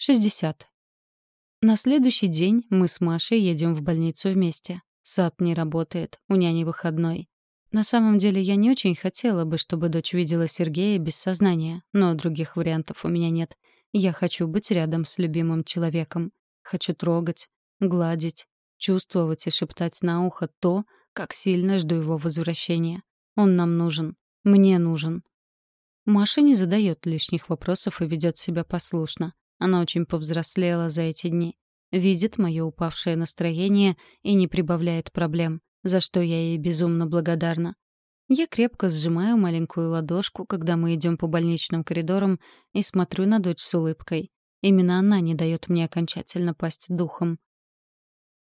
60. На следующий день мы с Машей едем в больницу вместе. Сад не работает, у няни выходной. На самом деле я не очень хотела бы, чтобы дочь видела Сергея без сознания, но других вариантов у меня нет. Я хочу быть рядом с любимым человеком. Хочу трогать, гладить, чувствовать и шептать на ухо то, как сильно жду его возвращения. Он нам нужен. Мне нужен. Маша не задает лишних вопросов и ведет себя послушно. Она очень повзрослела за эти дни. Видит мое упавшее настроение и не прибавляет проблем, за что я ей безумно благодарна. Я крепко сжимаю маленькую ладошку, когда мы идем по больничным коридорам, и смотрю на дочь с улыбкой. Именно она не дает мне окончательно пасть духом.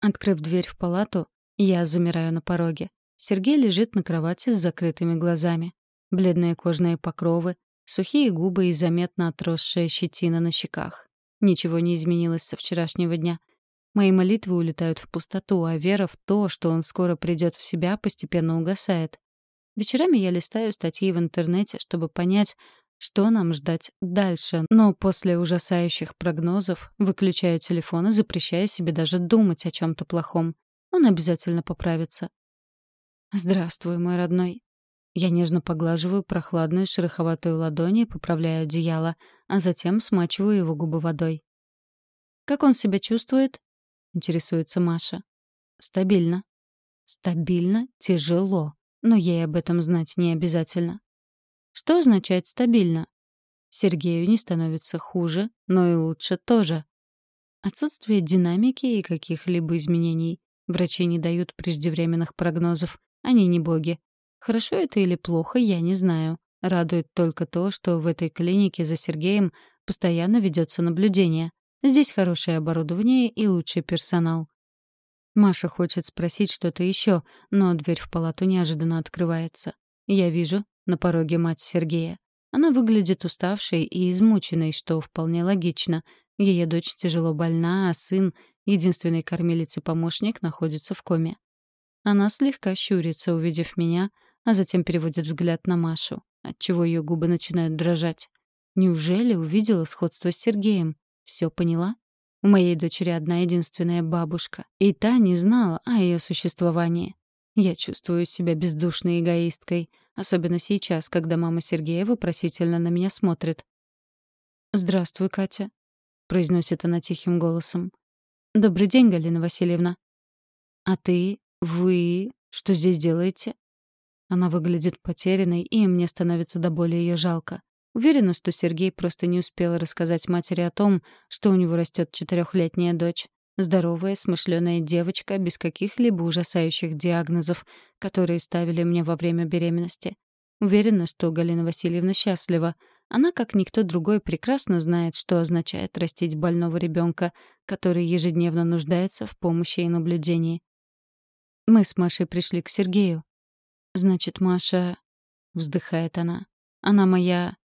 Открыв дверь в палату, я замираю на пороге. Сергей лежит на кровати с закрытыми глазами. Бледные кожные покровы, Сухие губы и заметно отросшая щетина на щеках. Ничего не изменилось со вчерашнего дня. Мои молитвы улетают в пустоту, а вера в то, что он скоро придет в себя, постепенно угасает. Вечерами я листаю статьи в интернете, чтобы понять, что нам ждать дальше, но после ужасающих прогнозов выключаю телефон и запрещаю себе даже думать о чем то плохом. Он обязательно поправится. «Здравствуй, мой родной», я нежно поглаживаю прохладную шероховатую ладонь и поправляю одеяло, а затем смачиваю его губы водой. «Как он себя чувствует?» — интересуется Маша. «Стабильно». «Стабильно? Тяжело. Но ей об этом знать не обязательно». «Что означает «стабильно»?» Сергею не становится хуже, но и лучше тоже. Отсутствие динамики и каких-либо изменений. Врачи не дают преждевременных прогнозов. Они не боги. Хорошо это или плохо, я не знаю. Радует только то, что в этой клинике за Сергеем постоянно ведется наблюдение. Здесь хорошее оборудование и лучший персонал. Маша хочет спросить что-то еще, но дверь в палату неожиданно открывается. Я вижу на пороге мать Сергея. Она выглядит уставшей и измученной, что вполне логично. Ее дочь тяжело больна, а сын, единственный кормилец и помощник, находится в коме. Она слегка щурится, увидев меня, а затем переводит взгляд на Машу, отчего ее губы начинают дрожать. Неужели увидела сходство с Сергеем? Все поняла? У моей дочери одна единственная бабушка, и та не знала о ее существовании. Я чувствую себя бездушной эгоисткой, особенно сейчас, когда мама Сергея вопросительно на меня смотрит. «Здравствуй, Катя», — произносит она тихим голосом. «Добрый день, Галина Васильевна». «А ты, вы, что здесь делаете?» Она выглядит потерянной, и мне становится до боли ее жалко. Уверена, что Сергей просто не успел рассказать матери о том, что у него растет четырехлетняя дочь. Здоровая, смышленая девочка, без каких-либо ужасающих диагнозов, которые ставили мне во время беременности. Уверена, что Галина Васильевна счастлива. Она, как никто другой, прекрасно знает, что означает растить больного ребенка, который ежедневно нуждается в помощи и наблюдении. Мы с Машей пришли к Сергею, «Значит, Маша...» — вздыхает она. «Она моя...»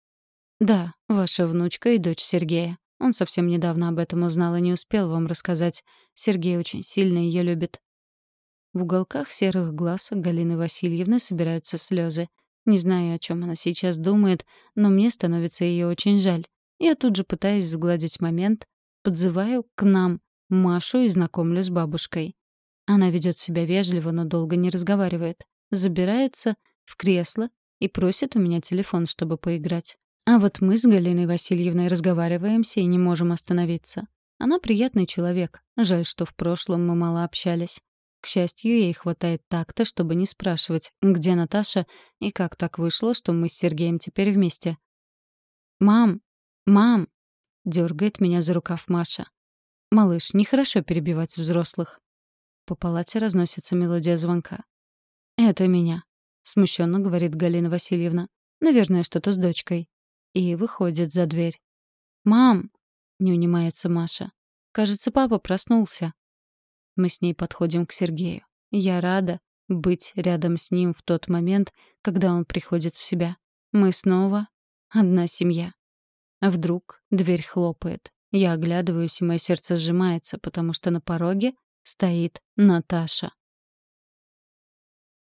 «Да, ваша внучка и дочь Сергея. Он совсем недавно об этом узнал и не успел вам рассказать. Сергей очень сильно ее любит». В уголках серых глаз Галины Васильевны собираются слезы. Не знаю, о чем она сейчас думает, но мне становится ее очень жаль. Я тут же пытаюсь сгладить момент, подзываю к нам Машу и знакомлю с бабушкой. Она ведет себя вежливо, но долго не разговаривает забирается в кресло и просит у меня телефон, чтобы поиграть. А вот мы с Галиной Васильевной разговариваемся и не можем остановиться. Она приятный человек. Жаль, что в прошлом мы мало общались. К счастью, ей хватает такта, чтобы не спрашивать, где Наташа и как так вышло, что мы с Сергеем теперь вместе. «Мам! Мам!» — дергает меня за рукав Маша. «Малыш, нехорошо перебивать взрослых». По палате разносится мелодия звонка. «Это меня», — смущенно говорит Галина Васильевна. «Наверное, что-то с дочкой». И выходит за дверь. «Мам!» — не унимается Маша. «Кажется, папа проснулся». Мы с ней подходим к Сергею. Я рада быть рядом с ним в тот момент, когда он приходит в себя. Мы снова одна семья. Вдруг дверь хлопает. Я оглядываюсь, и мое сердце сжимается, потому что на пороге стоит Наташа.